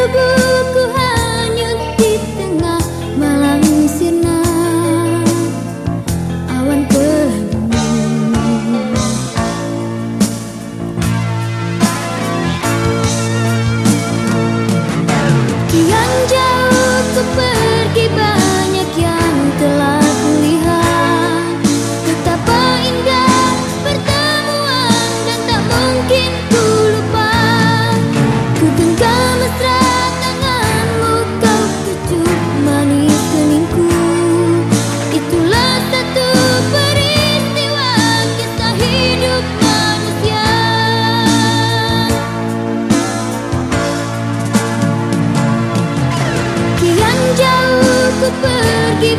the blue pergi